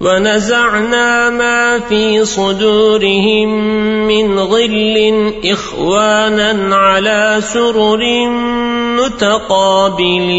ونزعنا ما في صدورهم من غل إخوانا على سرر متقابلين.